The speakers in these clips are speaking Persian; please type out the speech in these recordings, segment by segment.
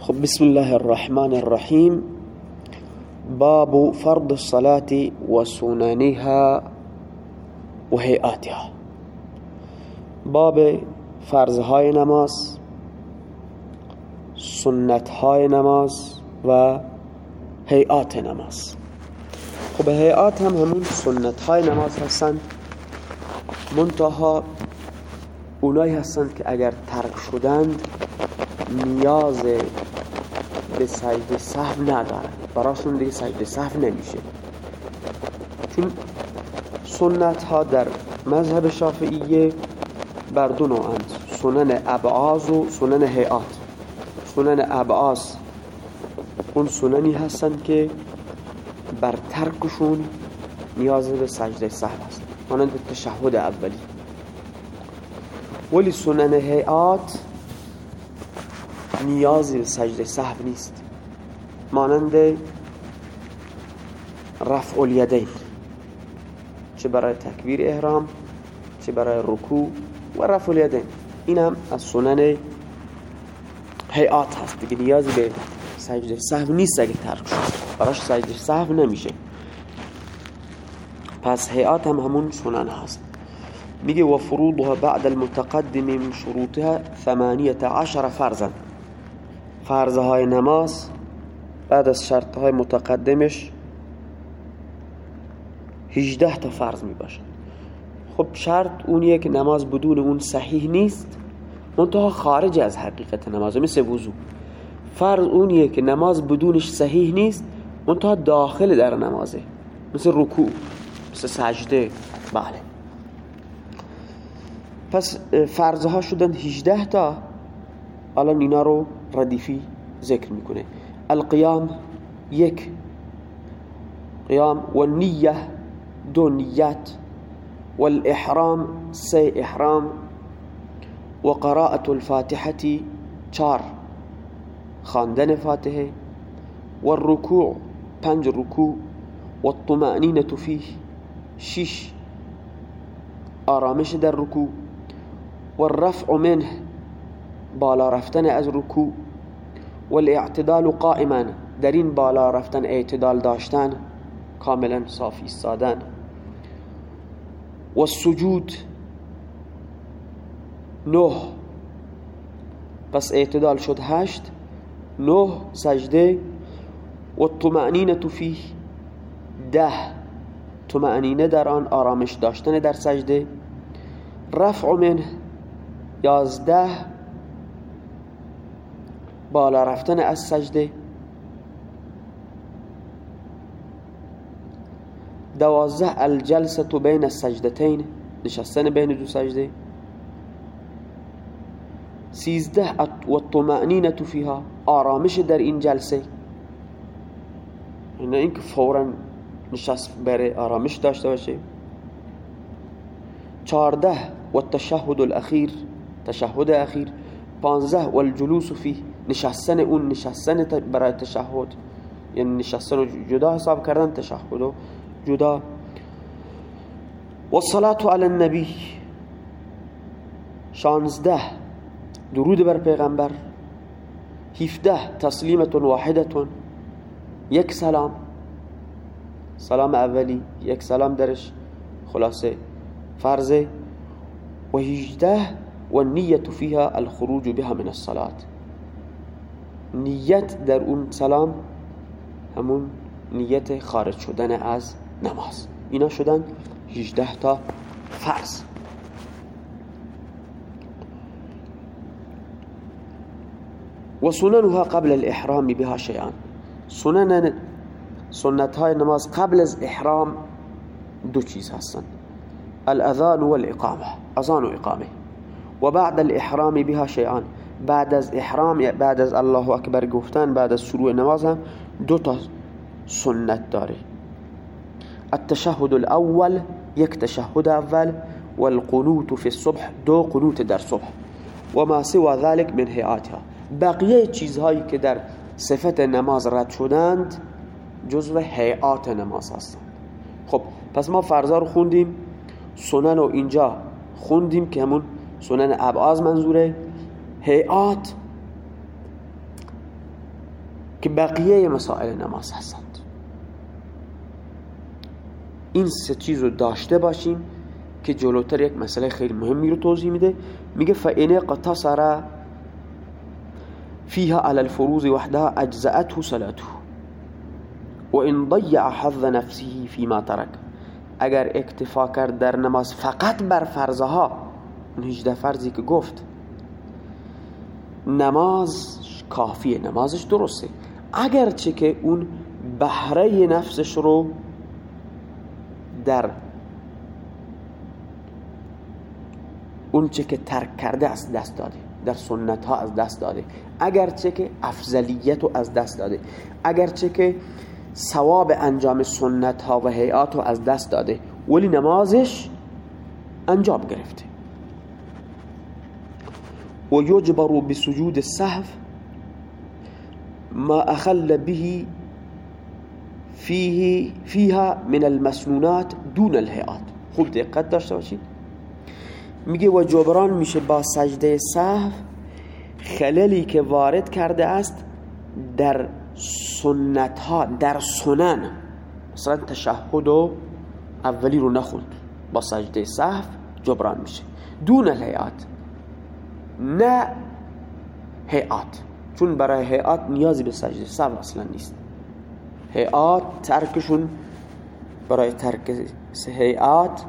خب بسم الله الرحمن الرحیم. باب فرض الصلاة و سننها و هیئاتها. باب فرضهای نماز سنتهای نماز و هیئات نماز. خب هیئات هم همون سنتهای نماز هستند منتها اونایی هستند که اگر ترک شدند نیاز به سجد صحو ندارن. براشون دیگه سجد صحو نمیشه. چون سنت ها در مذهب شافعیه بر دو نوعند سنن ابعاز و سنن هیئات سنن ابعاز اون سننی هستند که بر ترکشون نیاز به سجده صحو هست مانند تشهد اولی. ولی سنن هیئات نیازی به سجده صحو نیست. مانند رفع الیدین چه برای تکبیر احرام چه برای رکوع و رفع الیدین. این هم از سنن هیئات هست. دیگه نیازی به سجده صحو نیست اگه ترک شد. براش سجده صحو نمیشه. پس هیئات هم همون سنن هست. میگه و فروضها بعد المتقدم من شروطها عشر فرضهای نماز بعد از شرطهای متقدمش 18 تا فرض می باشد خب شرط اونیه که نماز بدون اون صحیح نیست. منتها خارج از حقیقت نماز مثل وضو. فرض اونیه که نماز بدونش صحیح نیست منتها داخل در نمازه. مثل رکوع مثل سجده. بله. پس فرضها شدن 18 تا. الان اینا رو ردیفی ذکر میکنه القیام یک قیام و نیه دو نیت والإحرام سه إحرام. و قراءة الفاتحة چار خاندن فاتحة. والركوع پنج رکوع والطمأنينة فيه شش. آرامش در رکوع والرفع منه بالا رفتن از رکوع والاعتدال قائما در این بالا رفتن اعتدال داشتن کاملا صافی ایستادن. و السجود نه. پس اعتدال شد هشت. نه سجده. و الطمأنینه فیه ده. طمأنینه در آن آرامش داشتن در سجده. رفع من یازده. بالا رفتن از سجده. دوازده الجلسة بین السجدتین نشستن بین دو سجده. سیزده و الطمأنینة فیها آرامش در این جلسه. نه اینکه فورا نشست بره آرامش داشته باشه. چارده و التشهد الأخیر تشهد اخیر. پانزده و الجلوس فیه. نشستن اون نشستن برای تشهد. یعنی نشستن رو جدا حساب کردن تشهد رو جدا. و علی النبی. شانزده. درود بر پیغمبر. هفده. تسلیمت واحدتون یک سلام. سلام اولی یک سلام درش. خلاصه. فرضه و هجده. و نیت فیها الخروج بها من الصلاة نیت در اون سلام همون نیت خارج شدن از نماز. اینا شدن 18 تا فرض. و سننها قبل الاحرام بها شیئان. سنن سنت های نماز قبل از احرام دو چیز هستن. الاذان والاقامه اذان و اقامه. و بعد الاحرام بها شیئان. بعد از احرام بعد از الله اکبر گفتن بعد از شروع نماز هم دو تا سنت داره. التشهد الاول یک تشهد اول والقنوت في الصبح دو قنوت در صبح. و ما سوى ذلك من هیئاتها بقیه چیزهایی که در صفت نماز رد شدند جزو هیئات نماز هستند. خب پس ما فرضا رو خوندیم سنن و اینجا خوندیم که همون سنن ابعاز منظوره. هیئات که بقیه مسائل نماز هستند. این سه چیز رو داشته باشیم که جلوتر یک مسئله خیلی مهمی رو توضیح میده. میگه فإن قتصر فيها على الفروض وحدها اجزأته صلاته وإن ضيع حظ نفسه فيما ترك. اگر اکتفا کرد در نماز فقط بر فرضها اون 18 فرضی که گفت نماز کافیه نمازش درسته. اگرچه که اون بهره نفسش رو در اون چه که ترک کرده از دست داده در سنت ها از دست داده. اگرچه که افضلیت رو از دست داده. اگرچه که ثواب انجام سنت ها و هیئات رو از دست داده. ولی نمازش انجام گرفته. و یجبر بسجود السهو ما اخل به فيه فيها من المسنونات دون الهيئات. خوب دقت داشته باشید میگه و جبران میشه با سجده سهو خللی که وارد کرده است در سنت ها در سنن. مثلا تشهد و اولی رو نخوند. با سجده سهو جبران میشه. دون الهیات. نه هیئات. چون برای هیئات نیازی به سجده سهو اصلا نیست. هیئات ترکشون برای ترک هیئات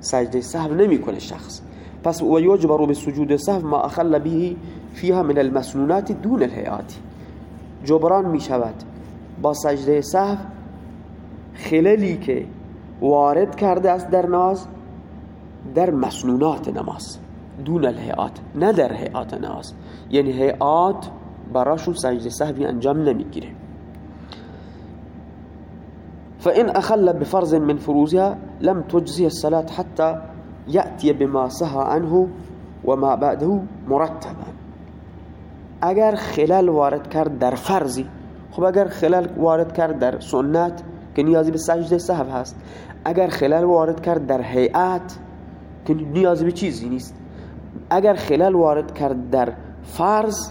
سجده سهو نمی‌کنه شخص. پس و یجبر به سجود سهو ما اخل به فيها من المسنونات دون الهیئات جبران می شود با سجده سهو خللی که وارد کرده است در ناز در مسنونات نماز. دون الهیئات نه در هیئات نماز یعنی هیئات براشون سجده سهوی انجام نمیگیره. فإن أخل بفرض من فروزها لم تجزي الصلاة حتى يأتي بما سهى عنه وما بعده مرتبا. اگر خلال وارد کرد در فرضی خب اگر خلال وارد کرد در سنت که نیازی به سجده سهو هست. اگر خلال وارد کرد در هیئت که نیازی به چیزی نیست. اگر خلال وارد کرد در فرض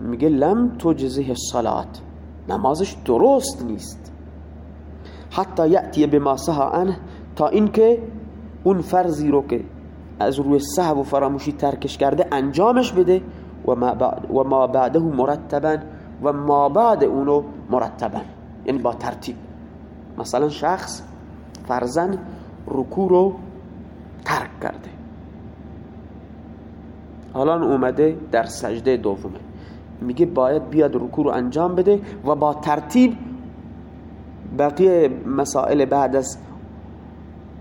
میگه لم تجزه الصلات. نمازش درست نیست. حتی یأتی بما سها عنه تا اینکه اون فرضی رو که از روی سهو و فراموشی ترکش کرده انجامش بده و ما, و ما بعده مرتبا و ما بعد اونو مرتبا. یعنی با ترتیب. مثلا شخص فرزن رکو رو ترک کرده. حالا اومده در سجده دومه. میگه باید بیاد رکو رو انجام بده و با ترتیب بقیه مسائل بعد از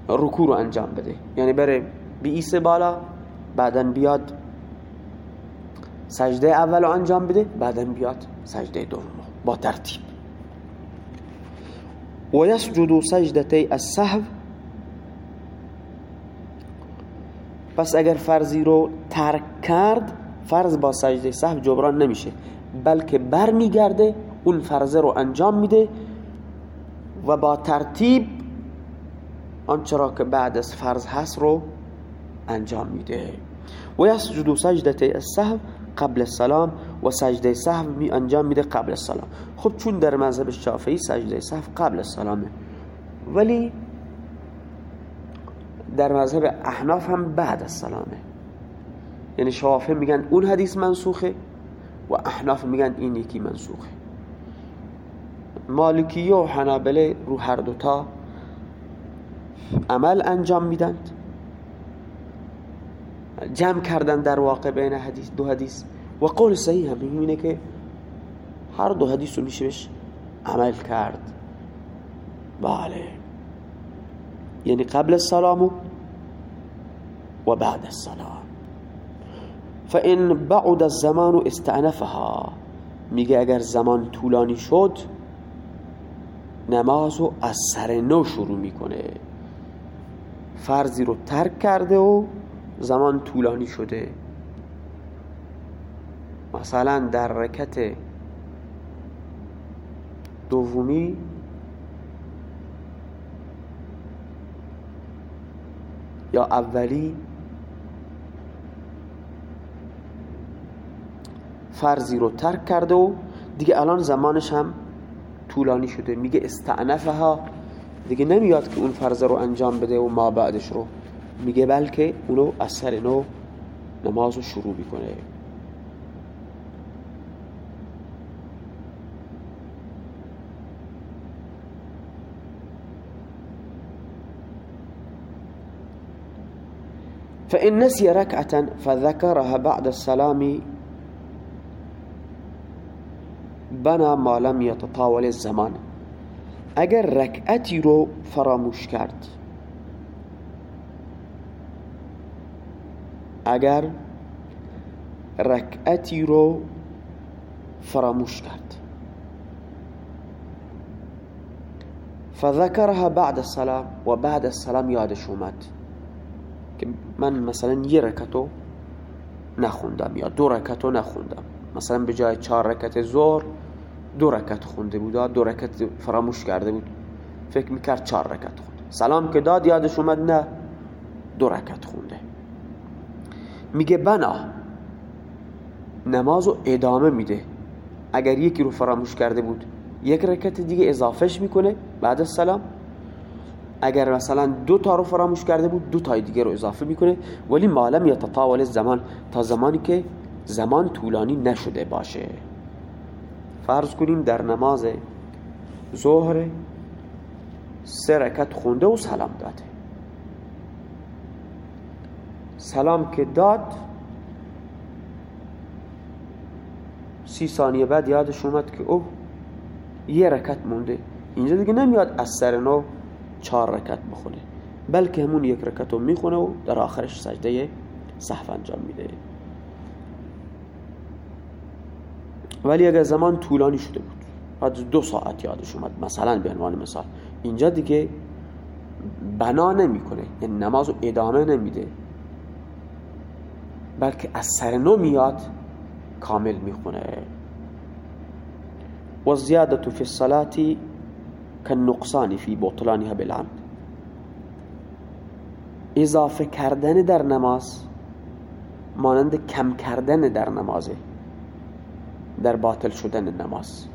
رکو رو انجام بده. یعنی بره بیس بالا بعدا بیاد سجده اول رو انجام بده بعدا بیاد سجده دوم با ترتیب. و یسجد سجدتی السهو پس اگر فرضی رو ترک کرد فرض با سجده سهو جبران نمیشه. بلکه بر میگرده اون فرضه رو انجام میده و با ترتیب آنچه را که بعد از فرض هست رو انجام میده. و یسجد سجدتی السهو قبل السلام و سجده سهو می انجام میده قبل السلام. خب چون در مذهب شافعی سجده سهو قبل السلامه. ولی در مذهب احناف هم بعد السلامه یعنی شافعی میگن اون حدیث منسوخه و احناف میگن این یکی منسوخه. مالکیه و حنابله رو هر دوتا عمل انجام میدند جمع کردن در واقع بین حدیث دو حدیث. و قول صحیح هم اینه که هر دو حدیث رو میشه عمل کرد. بله. یعنی قبل السلام و بعد السلام فان بعد الزمان استعنفها میگه اگر زمان طولانی شد نمازو از سر نو شروع می‌کنه. فرضی رو ترک کرده و زمان طولانی شده. مثلا در رکت دومی یا اولی فرضی رو ترک کرده و دیگه الان زمانش هم طولانی شده. میگه استعنفها. دیگه نمیاد که اون فرض رو انجام بده و ما بعدش رو. میگه بلکه اونو از سر نو نماز رو شروع می‌کنه. فإن نسي ركعة فذكرها بعد السلام بنا ما لم يتطاول الزمان. اگر رکعتی رو فراموش کرد اگر رکعتی رو فراموش کرد. فذكرها بعد السلام و بعد السلام یادش اومد که من مثلا یه رکتو نخوندم یا دو رکتو نخوندم. مثلا به جای چهار رکت زور دو رکت خونده بود. دو رکت فراموش کرده بود. فکر می‌کرد چهار رکت خونده. سلام که داد یادش اومد نه دو رکت خونده. میگه بنا نمازو ادامه میده. اگر یکی رو فراموش کرده بود یک رکت دیگه اضافهش می‌کنه بعد السلام اگر مثلا دو تا رو فراموش کرده بود دو تای دیگه رو اضافه می‌کنه. ولی معلم یا تطاول زمان تا زمانی که زمان طولانی نشده باشه. فرض کنیم در نماز ظهر سه رکت خونده و سلام داده. سلام که داد سی ثانیه بعد یادش اومد که او یه رکت مونده. اینجا دیگه نمیاد از سر نو چهار رکت بخونه بلکه همون یک رکت رو می‌خونه و در آخرش سجده صحف انجام میده. ولی اگر زمان طولانی شده بود. بعد دو ساعت یادش اومد. مثلا به عنوان مثال. اینجا دیگه بنا نمی‌کنه. یعنی نماز رو ادامه نمیده. بلکه از سر نو میاد کامل می‌خونه. و زیادت فی الصلاة نقصانی فی بطلانها بالعمد. اضافه کردن در نماز مانند کم کردن در نمازه. در باطل شدن نماز.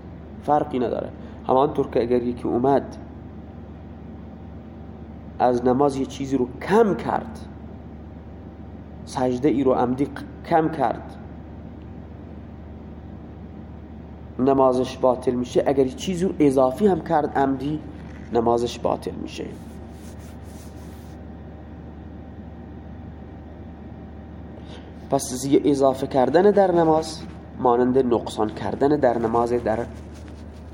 فرقی نداره. همانطور که اگر یکی اومد از نماز یه چیزی رو کم کرد سجده ای رو عمدی کم کرد نمازش باطل میشه اگر چیزی رو اضافی هم کرد عمدی نمازش باطل میشه. پس یه اضافه کردن در نماز مانند نقصان کردن در نماز در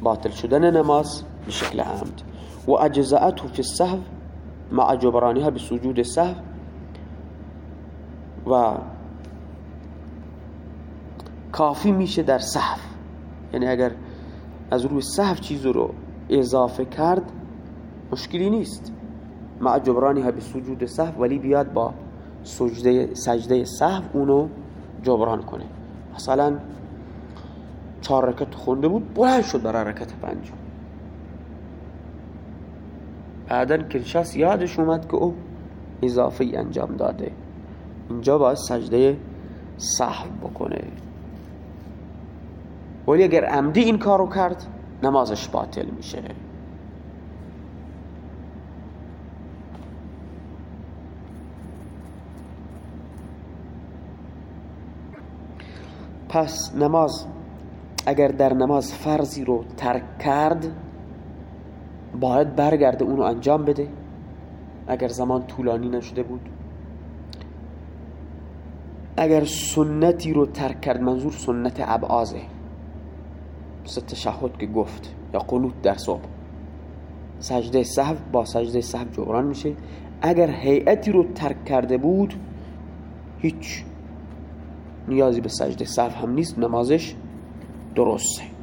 باطل شدن نماز به شکل عمد. و اجزاءته فی السهو مع جبرانها بسجود سهو و کافی میشه در سهو. یعنی اگر از روی سهو چیز رو اضافه کرد مشکلی نیست. مع جبرانها بسجود سهو ولی بیاد با سجده سجده سهو اونو جبران کنه. مثلا چهار رکت خونده بود بلند شد برای رکت پنجم. بعدا که یادش اومد که او اضافه انجام داده. اینجا باید سجده صحب بکنه. ولی اگر عمدی این کارو کرد نمازش باطل میشه. پس نماز اگر در نماز فرضی رو ترک کرد باید برگرده اونو انجام بده. اگر زمان طولانی نشده بود. اگر سنتی رو ترک کرد منظور سنت ابعازه مثل تشهد که گفت یا قنوت در صبح. سجده صحب با سجده صحب جبران میشه. اگر هیئتی رو ترک کرده بود هیچ نیازی به سجده صحب هم نیست نمازش درسته.